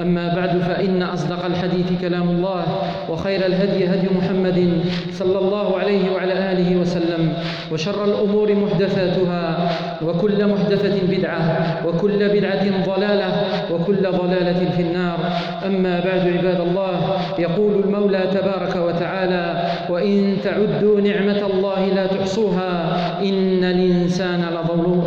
أما بعد فإن أصدق الحديث كلام الله وخير الهدي هدي محمد صلى الله عليه وعلى آله وسلم وشر الأمور محدثاتها وكل محدثة بدعة وكل بدعة ضلالة وكل ضلالة في النار. أما بعد عباد الله يقول المولى تبارك وتعالى وإن تعدوا نعمة الله لا تحصوها إن الإنسان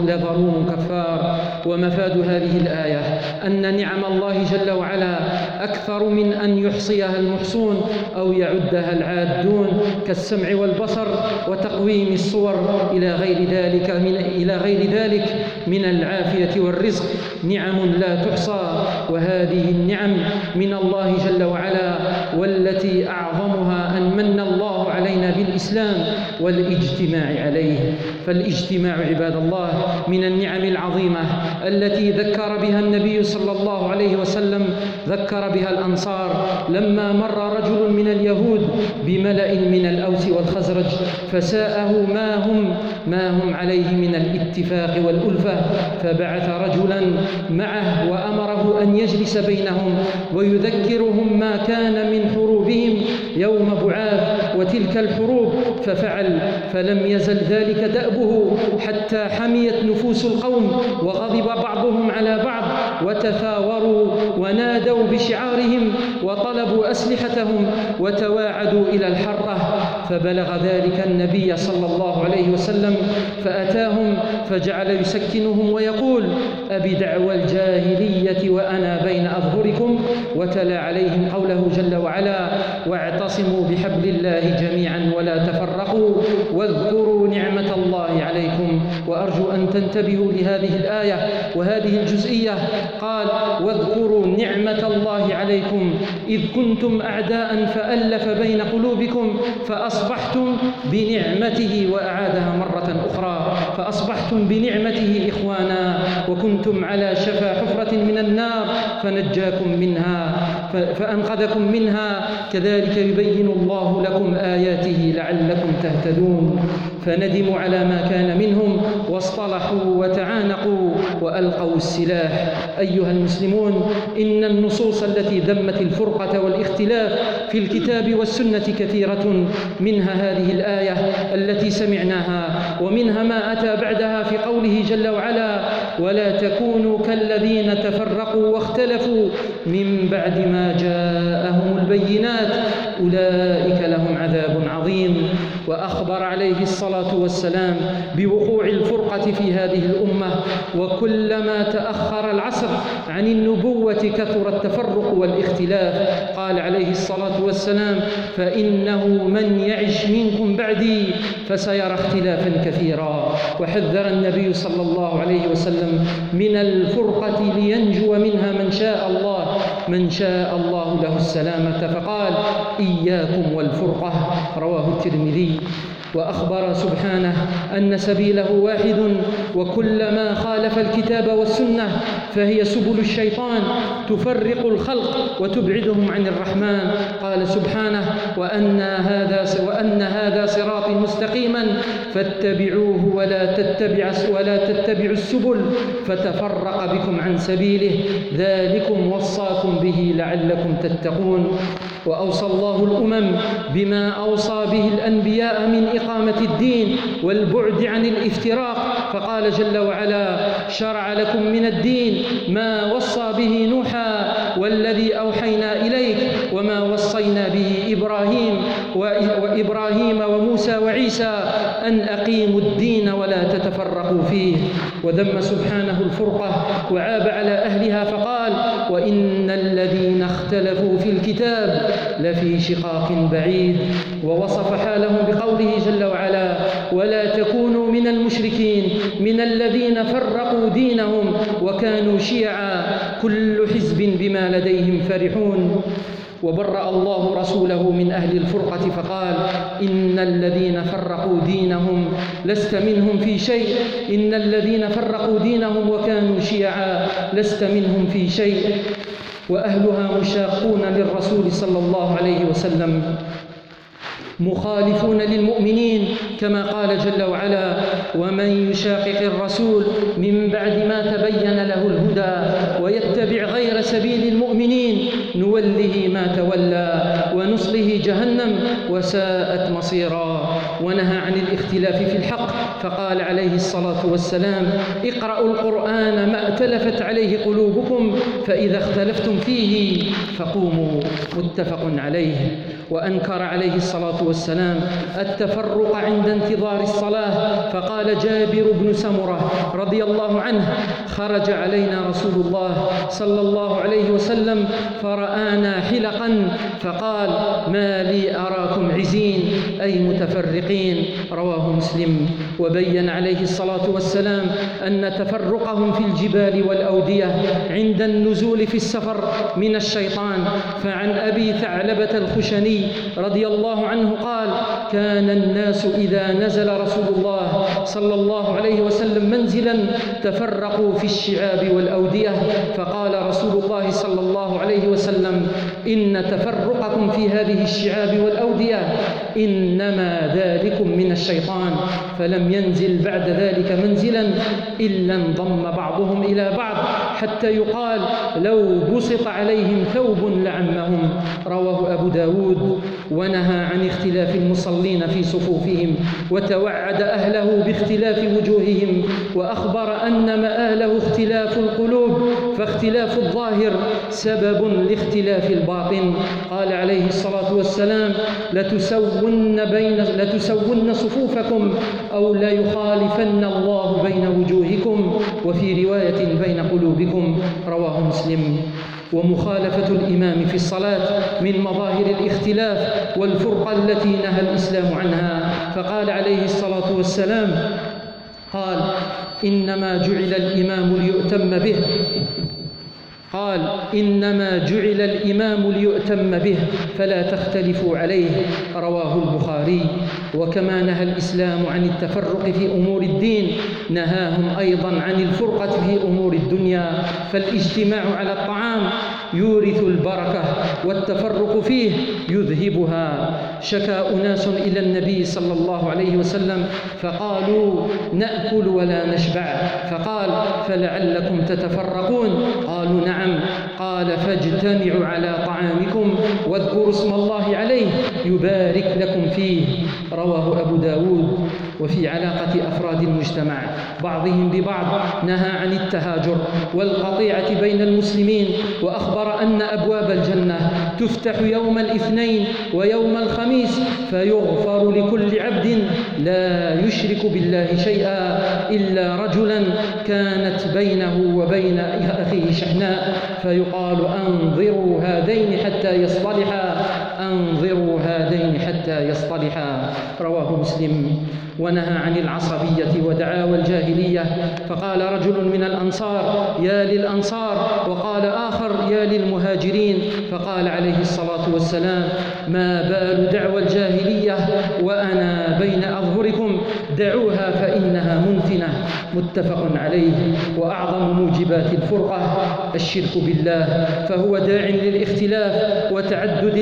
لظلوم كفار. ومفاد هذه الآية أن نعم الله جل وعلا أكثر من أن يحصيها المحصون أو يعدها العادون كالسمع والبصر وتقويم الصور إلى غير ذلك من إلى غير ذلك من العافية والرزق. نعم لا تحصى وهذه النعم من الله جل وعلا والتي أعظمها أن من الله علينا بالإسلام والإجتماع عليه. فالاجتماع عباد الله من النعم العظيمة التي ذكر بها النبي صلى الله عليه وسلم ذكر بها الأنصار لما مر رجل من اليهود بملأ من الأوس والخزرج فساءه ما هم ما هم عليه من الاتفاق والألفة. فبعث رجلا معه وأمره أن يجلس بينهم ويذكرهم ما كان من حروبهم يوم بعاث وتلك الحروب ففعل فلم يزل ذلك دأبه حتى حميت نفوس القوم وغضب بعضهم على بعض وتثاوروا ونادوا بشعارهم وطلبوا أسلحتهم وتواعدوا إلى الحرة. فبلغ ذلك النبي صلى الله عليه وسلم فأتاهم فجعل يسكنهم ويقول أبي دعوى الجاهلية وأنا بين أظهركم وتلا عليهم قوله جل وعلا واعتصموا بحبل الله جميعا ولا تفرقوا واذكروا نعمة الله عليكم وأرجو أن تنتبهوا لهذه الآية وهذه الجزئية. قال واذكروا نعمة الله عليكم. إذ كنتم أعداء فألف بين قلوبكم فأصبحتم بنعمته وأعادها مرة أخرى. فأصبحتم بنعمته إخوانا وكنتم على شفا حفرة من النار فنجاكم منها فأنقذكم منها. كذلك يبين الله لكم آياته لعلكم تهتدون. فندموا على ما كان منهم واصطلحوا وتعانقوا وألقوا السلاح. أيها المسلمون إن النصوص التي ذمت الفرقة والاختلاف في الكتاب والسنة كثيرة. منها هذه الآية التي سمعناها ومنها ما أتى بعدها في قوله جل وعلا ولا تكونوا كالذين تفرقوا واختلفوا من بعد ما جاءهم البينات. أولئك لهم عذاب عظيم. وأخبر عليه الصلاة والسلام بوقوع الفرقة في هذه الأمة. وكلما تأخر العصر عن النبوة كثر التفرق والاختلاف. قال عليه الصلاة والسلام فإنه من يعش منكم بعدي فسيرى اختلافا كثيرا. وحذر النبي صلى الله عليه وسلم من الفرقة لينجو منها من شاء الله. من شاء الله له السلامة فقال إياكم والفرقة. رواه الترمذي. وأخبر سبحانه أن سبيله واحد وكلما خالف الكتاب والسنة فهي سبل الشيطان تفرق الخلق وتبعدهم عن الرحمن. قال سبحانه وأن هذا وأن هذا صراطي مستقيما فاتبعوه ولا تتبع ولا تتبعوا السبل فتفرق بكم عن سبيله. ذلكم وصاكم به لعلكم تتقون. وأوصى الله الأمم بما أوصى به الأنبياء من إقامة الدين والبعد عن الافتراق. فقال جل وعلا شرع لكم من الدين ما وصى به نوحا والذي أوحينا إليك وما وصينا به إبراهيم وإبراهيم وموسى وعيسى أن أقيموا الدين ولا تتفرقوا فيه. وذم سبحانه الفرقة وعاب على أهلها فقال وإن الذين اختلفوا في الكتاب لفي شقاق بعيد. ووصف حالهم بقوله جل وعلا ولا تكونوا من المشركين من الذين فرقوا دينهم وكانوا شيعا كل حزب بما لديهم فرحون. وبرأ الله رسوله من أهل الفرقة فقال إن الذين فرقوا دينهم لست منهم في شيء. إن الذين فرقوا دينهم وكانوا شيعا لست منهم في شيء. وأهلها مشاقون للرسول صلى الله عليه وسلم. مخالفون للمؤمنين كما قال جل وعلا ومن يشاقق الرسول من بعد ما تبين له الهدى ويتبع غير سبيل المؤمنين نوله ما تولى ونصله جهنم وساءت مصيرا. ونهى عن الاختلاف في الحق فقال عليه الصلاة والسلام اقرأوا القرآن ما ائتلفت عليه قلوبكم فإذا اختلفتم فيه فقوموا متفق عليه. وأنكر عليه الصلاة والسلام التفرق عند انتظار الصلاة. فقال جابر بن سمرة رضي الله عنه خرج علينا رسول الله صلى الله عليه وسلم فرآنا حلقا فقال ما لي أراكم عزين أي متفرقين؟ رواه مسلم. وبين عليه الصلاة والسلام أن تفرقهم في الجبال والأودية عند النزول في السفر من الشيطان. فعن أبي ثعلبة الخشني رضي الله عنه قال كان الناس إذا نزل رسول الله صلى الله عليه وسلم منزلا تفرقوا في الشعاب والأودية فقال رسول الله صلى الله عليه وسلم إن تفرقكم في هذه الشعاب والأودية إنما ذلكم من الشيطان فلم ينزل بعد ذلك منزلا إلا انضم بعضهم إلى بعض حتى يقال لو بسط عليهم ثوب لعمهم. رواه أبو داود ونهى عن اختلاف المصلين في صفوفهم وتوعد أهله باختلاف وجوههم وأخبر أن مآله اختلاف القلوب فاختلاف الظاهر سبب لاختلاف الباطن. قال عليه الصلاة والسلام لتسون, بين لتسون صفوفكم أو ليخالفن الله بين وجوهكم وفي رواية بين قلوبكم. رواه مسلم. ومخالفة الإمام في الصلاة من مظاهر الاختلاف والفرقة التي نهى الإسلام عنها فقال عليه الصلاة والسلام قال إنما جعل الإمام ليؤتم به قال إنما جعل الإمام ليؤتم به فلا تختلفوا عليه رواه البخاري. وكما نهى الإسلام عن التفرق في أمور الدين نهاهم أيضا عن الفرقة في أمور الدنيا. فالاجتماع على الطعام يورث البركة والتفرق فيه يذهبها. شكا أناس إلى النبي صلى الله عليه وسلم فقالوا نأكل ولا نشبع. فقال فلعلكم تتفرقون. قالوا نعم. قال فاجتمعوا على طعامكم واذكروا اسم الله عليه يبارك لكم فيه. رواه أبو داود وفي علاقة أفراد المجتمع. بعضهم ببعض نهى عن التهاجر والقطيعة بين المسلمين وأخبر أن أبواب الجنة تفتح يوم الاثنين ويوم الخميس فيغفر لكل عبد لا يشرك بالله شيئا إلا رجلا كانت بينه وبين أخيه شحناء فيقال أنظروا هذين حتى يصطلحا أنظروا هذين حتى يصطلحا. رواه مسلم. ونهى عن العصبية ودعاوى الجاهلية. فقال رجل من الأنصار يا للأنصار. وقال آخر يا للمهاجرين. فقال عليه الصلاة والسلام ما بال دعوى الجاهلية وأنا بين أظهركم. دعوها فإنها منتنة متفق عليه. وأعظم موجبات الفرقة الشرك بالله فهو داع للاختلاف وتعدد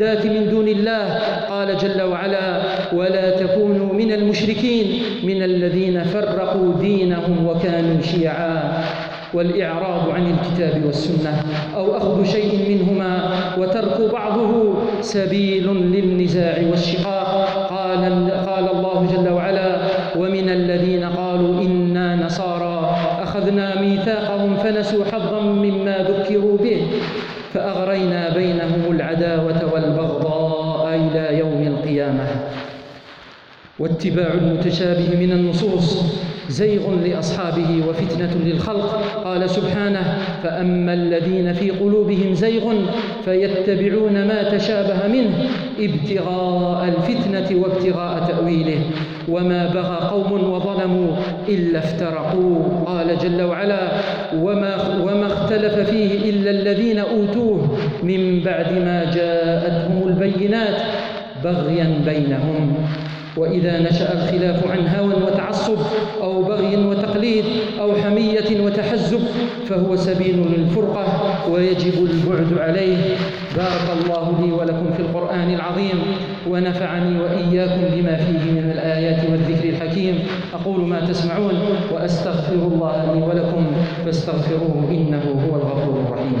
المعبودات من دون الله. قال جل وعلا ولا تكونوا من المشركين من الذين فرقوا دينهم وكانوا شيعا. والإعراض عن الكتاب والسنة. أو أخذ شيء منهما وترك بعضه سبيل للنزاع والشقاق. قال, قال الله جل وعلا ومن الذين قالوا إن أخذنا ميثاقهم فنسوا حظا مما ذكروا به فأغرينا بينهم العداوة والبغضاء إلى يوم القيامة واتباع المتشابه من النصوص زيغ لأصحابه وفتنة للخلق. قال سبحانه فأما الذين في قلوبهم زيغ فيتبعون ما تشابه منه ابتغاء الفتنة وابتغاء تأويله. وما بغى قوم وظلموا إلا افترقوا. قال جل وعلا وما, وما اختلف فيه إلا الذين أوتوه من بعد ما جاءتهم البينات بغيا بينهم. وإذا نشأ الخلاف عن هوى وتعصب أو بغي وتقليد أو حمية وتحزب فهو سبيل للفرقة ويجب البعد عليه. بارك الله لي ولكم في القرآن العظيم ونفعني وإياكم بما فيه من الآيات والذكر الحكيم. أقول ما تسمعون وأستغفر الله لي ولكم فاستغفروه إنه هو الغفور الرحيم.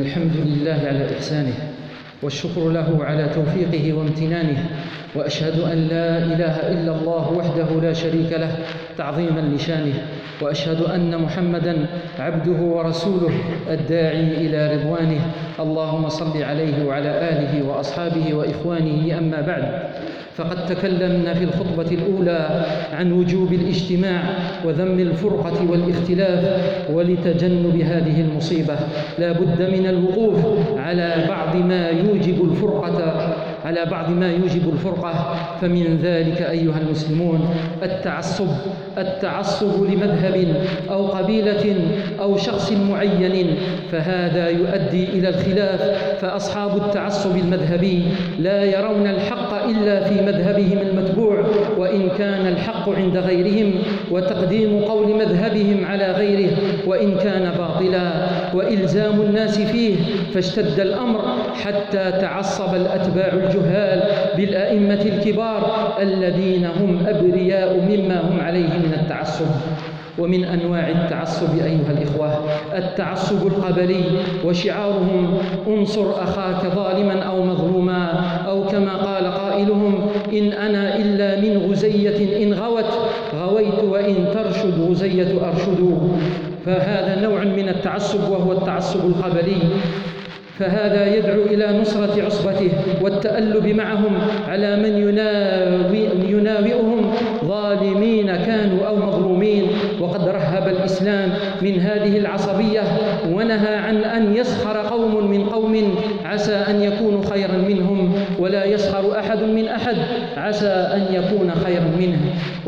الحمد لله على إحسانه والشكر له على توفيقه وامتنانه وأشهد أن لا إله إلا الله وحده لا شريك له تعظيما لشانه وأشهد أن محمدا عبده ورسوله الداعي إلى رضوانه. اللهم صل عليه وعلى آله وأصحابه وإخوانه أما بعد. فقد تكلمنا في الخطبة الأولى عن وجوب الاجتماع وذم الفرقة والاختلاف ولتجنب هذه المصيبة. لا بد من الوقوف على بعض ما يوجب الفرقة على بعض ما يوجب الفرقة. فمن ذلك أيها المسلمون التعصب التعصب لمذهب أو قبيلة أو شخص معين فهذا يؤدي إلى الخلاف. فأصحاب التعصب المذهبي لا يرون الحق إلا في مذهبهم المتبوع وإن كان الحق عند غيرهم وتقديم قول مذهبهم على غيره وإن كان باطلا. وإلزام الناس فيه فاشتد الأمر حتى تعصب الأتباع الجهال بالأئمة الكبار الذين هم أبرياء مما هم عليه من التعصب. ومن أنواع التعصب أيها الإخوة التعصب القبلي وشعارهم انصر أخاك ظالما أو مظلوما أو كما قال قائلهم إن أنا إلا من غزية إن غوت غويت وإن ترشد غزية أرشد. فهذا نوع من التعصب وهو التعصب القبلي. فهذا يدعو إلى نصرة عصبته والتألب معهم على من يناوئهم. ظالمين كانوا أو مظلومين. وقد رهب الإسلام من هذه العصبية ونهى عن أن يسخر قوم من قوم. عسى أن يكونوا خيرا منهم. ولا يسخر أحد من أحد. عسى أن يكون خيرا منه.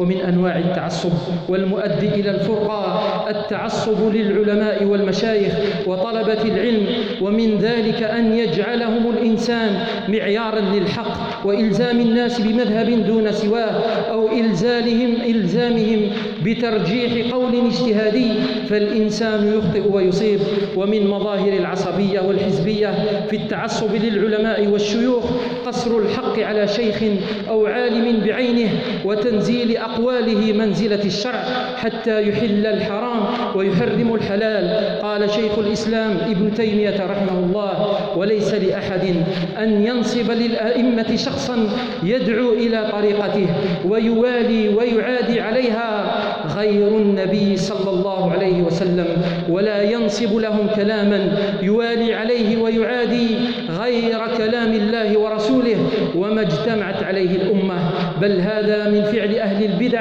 ومن أنواع التعصب والمؤدي إلى الفرقة التعصب للعلماء والمشايخ وطلبة العلم ومن ذلك أن يجعلهم الإنسان معيارا للحق وإلزام الناس بمذهب دون سواه أو إلزالهم إلزامهم بترجيح قول اجتهادي فالإنسان يخطئ ويصيب. ومن مظاهر العصبية والحزبية في التعصب للعلماء والشيوخ قصر الحق على شيخ أو عالم بعينه وتنزيل أقواله منزلة الشرع حتى يحل الحرام ويحرم الحلال. قال شيخ الإسلام ابن تيمية رحمه الله وليس لأحد أن ينصب للأئمة شخصا يدعو إلى طريقته ويوالي ويعادي عليها غير النبي صلى الله عليه وسلم. ولا ينصب لهم كلاما يوالي عليه ويعادي غير كلام الله ورسوله وما اجتمعت عليه الأمة. بل هذا من فعل أهل البدع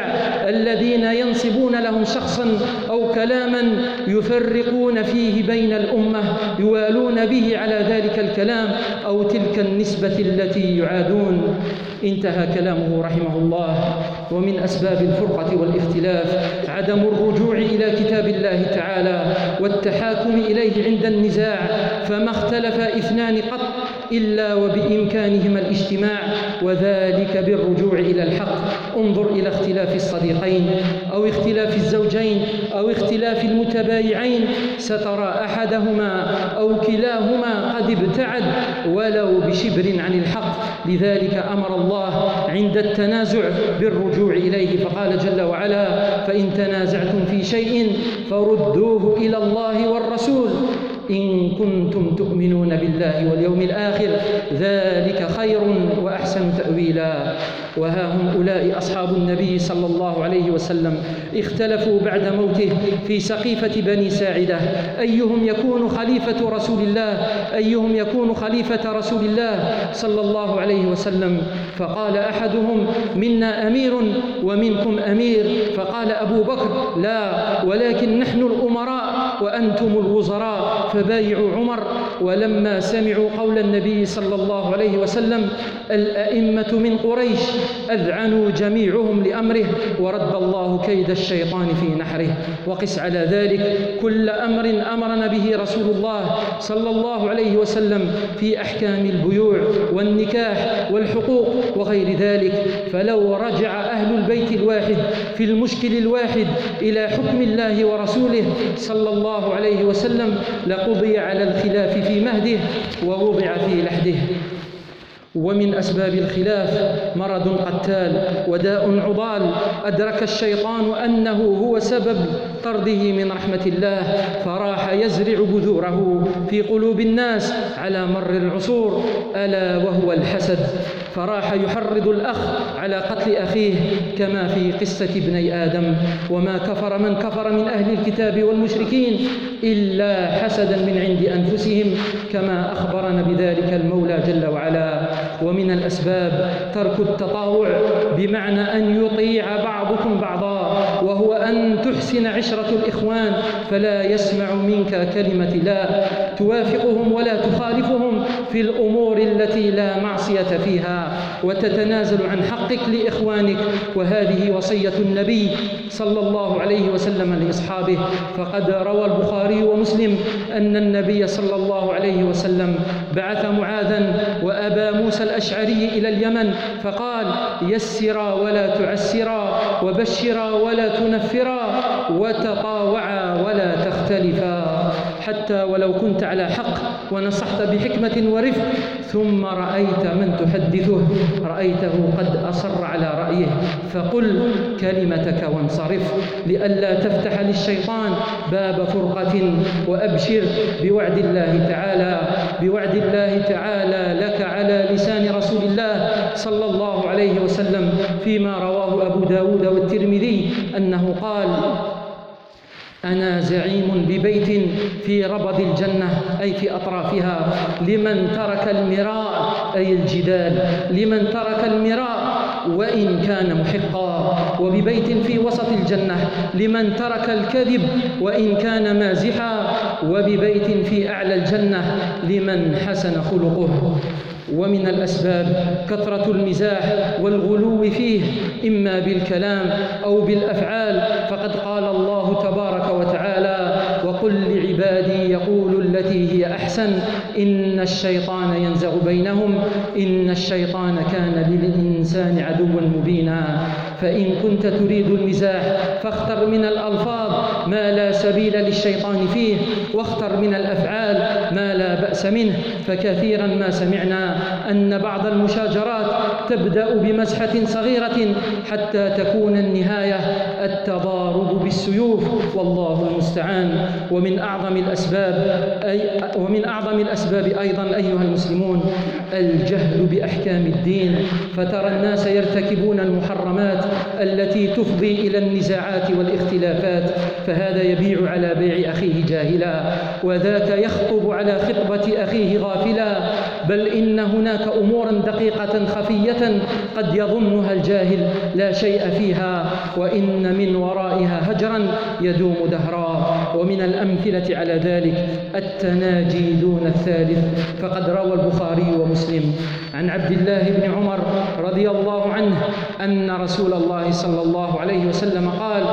الذين ينصبون لهم شخصا كلاما يفرقون فيه بين الأمة يوالون به على ذلك الكلام أو تلك النسبة التي يعادون. انتهى كلامه رحمه الله. ومن أسباب الفرقة والاختلاف عدم الرجوع إلى كتاب الله تعالى والتحاكم إليه عند النزاع فما اختلف اثنان قط إلا وبإمكانهما الاجتماع وذلك بالرجوع إلى الحق. انظر إلى اختلاف الصديقين أو اختلاف الزوجين أو اختلاف المتبايعين سترى أحدهما أو كلاهما قد ابتعد ولو بشبر عن الحق. لذلك الله الله عند التنازع بالرجوع إليه. فقال جل وعلا فإن تنازعتم في شيء فردوه إلى الله والرسول إن كنتم تؤمنون بالله واليوم الآخر ذلك خير وأحسن تأويلا. وها هم أولئك أصحاب النبي صلى الله عليه وسلم. اختلفوا بعد موته في سقيفة بني ساعدة. أيهم يكون خليفة رسول الله؟ أيهم يكون خليفة رسول الله صلى الله عليه وسلم؟ فقال أحدهم منا أمير ومنكم أمير. فقال أبو بكر لا ولكن نحن الأمراء وأنتم الوزراء فبايعوا عمر. ولما سمعوا قول النبي صلى الله عليه وسلم الأئمة من قريش أذعنوا جميعهم لأمره ورد الله كيد الشيطان في نحره. وقس على ذلك كل أمر أمرنا به رسول الله صلى الله عليه وسلم في أحكام البيوع والنكاح والحقوق وغير ذلك. فلو رجع أهل البيت الواحد في المشكل الواحد إلى حكم الله ورسوله صلى الله عليه وسلم لقضي على الخلاف في مهده ووضع في لحده. ومن أسباب الخلاف مرض قتال وداء عضال. أدرك الشيطان أنه هو سبب طرده من رحمة الله فراح يزرع بذوره في قلوب الناس على مر العصور. ألا وهو الحسد. فراح يحرض الأخ على قتل أخيه كما في قصة ابني آدم. وما كفر من كفر من أهل الكتاب والمشركين إلا حسدا من عند أنفسهم كما أخبرنا بذلك المولى جل وعلا. ومن الأسباب ترك التطاوع بمعنى أن يطيع بعضكم بعضا وهو أن تحسن عشرة الإخوان فلا يسمع منك كلمة لا. توافقهم ولا تخالفهم في الأمور التي لا معصية فيها وتتنازل عن حقك لإخوانك. وهذه وصية النبي صلى الله عليه وسلم لأصحابه. فقد روى البخاري ومسلم أن النبي صلى الله عليه وسلم بعث معاذا وأبا موسى الأشعري إلى اليمن فقال يسرا ولا تعسرا وبشرا ولا تنفرا وتطاوعا ولا تختلفا حتى ولو كنت على حق ونصحت بحكمة ورفق. ثم رأيت من تحدثه رأيته قد أصر على رأيه. فقل كلمتك وانصرف لئلا تفتح للشيطان باب فرقة. وأبشر بوعد الله تعالى بوعد الله تعالى لك على لسان رسول الله صلى الله عليه وسلم. فيما رواه أبو داود والترمذي أنه قال أنا زعيم ببيت في ربض الجنة أي في أطرافها. لمن ترك المراء أي الجدال. لمن ترك المراء وإن كان محقا. وببيت في وسط الجنة. لمن ترك الكذب وإن كان مازحا. وببيت في أعلى الجنة. لمن حسن خلقه. ومن الأسباب كثرة المزاح والغلو فيه إما بالكلام أو بالأفعال. فقد قال الله تبارك وتعالى وقل لعبادي يقول التي هي أحسن إن الشيطان ينزغ بينهم إن الشيطان كان للإنسان عدوا مبينا. فإن كنت تريد المزاح فاختر من الألفاظ ما لا سبيل للشيطان فيه واختر من الأفعال ما لا بأس منه. فكثيرا ما سمعنا أن بعض المشاجرات تبدأ بمزحة صغيرة حتى تكون النهاية التضارب بالسيوف. والله المستعان. ومن أعظم الأسباب أي ومن أعظم الأسباب أيضا أيها المسلمون الجهل بأحكام الدين. فترى الناس يرتكبون المحرمات التي تفضي إلى النزاعات والاختلافات فهذا يبيع على بيع أخيه جاهلا وذاك يخطب على خطبة أخيه غافلا بل إن هناك أمورا دقيقة خفية قد يظنها الجاهل لا شيء فيها وإن من ورائها هجرا يدوم دهرا. ومن الأمثلة على ذلك التناجي دون الثالث فقد روى البخاري ومسلم عن عبد الله بن عمر رضي الله عنه أن رسول الله صلى الله عليه وسلم قال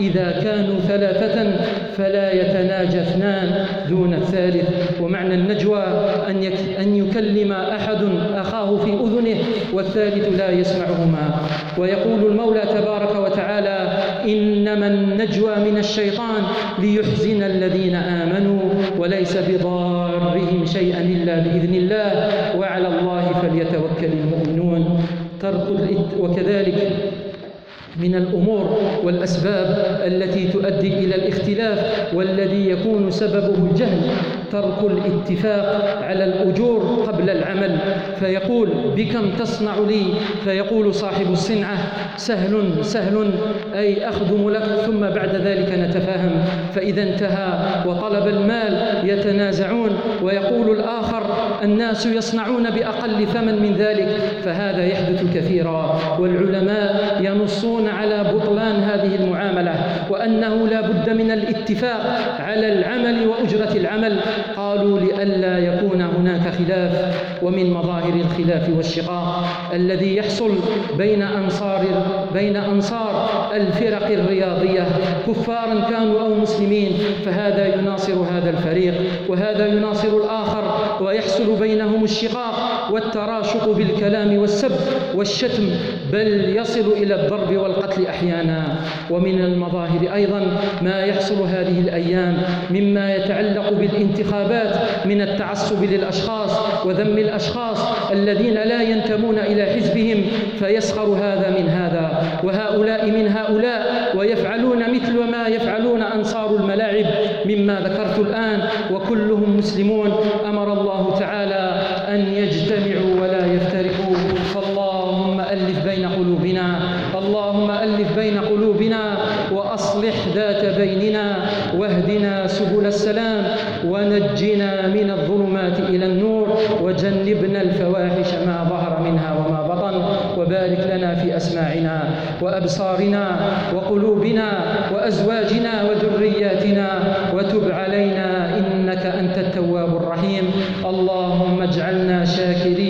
إذا كانوا ثلاثة فلا يتناجى اثنان دون الثالث. ومعنى النجوى أن, أن يكلم أحد أخاه في أذنه والثالث لا يسمعهما. ويقول المولى تبارك وتعالى إنما النجوى من الشيطان ليحزن الذين آمنوا وليس بضارهم شيئا إلا بإذن الله وعلى الله فليتوكل المؤمنون ترك وكذلك من الأمور والأسباب التي تؤدي إلى الاختلاف والذي يكون سببه الجهل. ترك الاتفاق على الأجور قبل العمل. فيقول بكم تصنع لي؟ فيقول صاحب الصنعة سهل سهل أي أخدم لك ثم بعد ذلك نتفاهم. فإذا انتهى وطلب المال يتنازعون ويقول الآخر الناس يصنعون بأقل ثمن من ذلك. فهذا يحدث كثيرا والعلماء ينصون على بطلان هذه المعاملة وأنه لا بد من الاتفاق على العمل وأجرة العمل. قالوا لئلا يكون هناك خلاف ومن مظاهر الخلاف والشقاق الذي يحصل بين أنصار بين أنصار الفرق الرياضية. كفارا كانوا أو مسلمين فهذا يناصر هذا الفريق وهذا يناصر الآخر ويحصل بينهم الشقاق. والتراشق بالكلام والسب والشتم بل يصل إلى الضرب والقتل أحيانا. ومن المظاهر أيضا ما يحصل هذه الأيام مما يتعلق بالانتخابات من التعصب للأشخاص وذم الأشخاص الذين لا ينتمون إلى حزبهم فيسخر هذا من هذا. وهؤلاء من هؤلاء ويفعلون مثل ما يفعلون أنصار الملاعب مما ذكرت الآن وكلهم مسلمون أمر الله تعالى أن يجتمعوا ولا يفترقوا. فاللهم ألف بين قلوبنا. اللهم ألف بين قلوبنا وأصلح ذات بيننا واهدنا سبل السلام ونجنا من الظلمات إلى النور وجنبنا الفواحش ما ظهر منها وما بطن وبارك لنا في أسماعنا وأبصارنا وقلوبنا وأزواجنا وذرياتنا وتب علينا إنك أنت التواب الرحيم اللهم اجعلنا شاكرين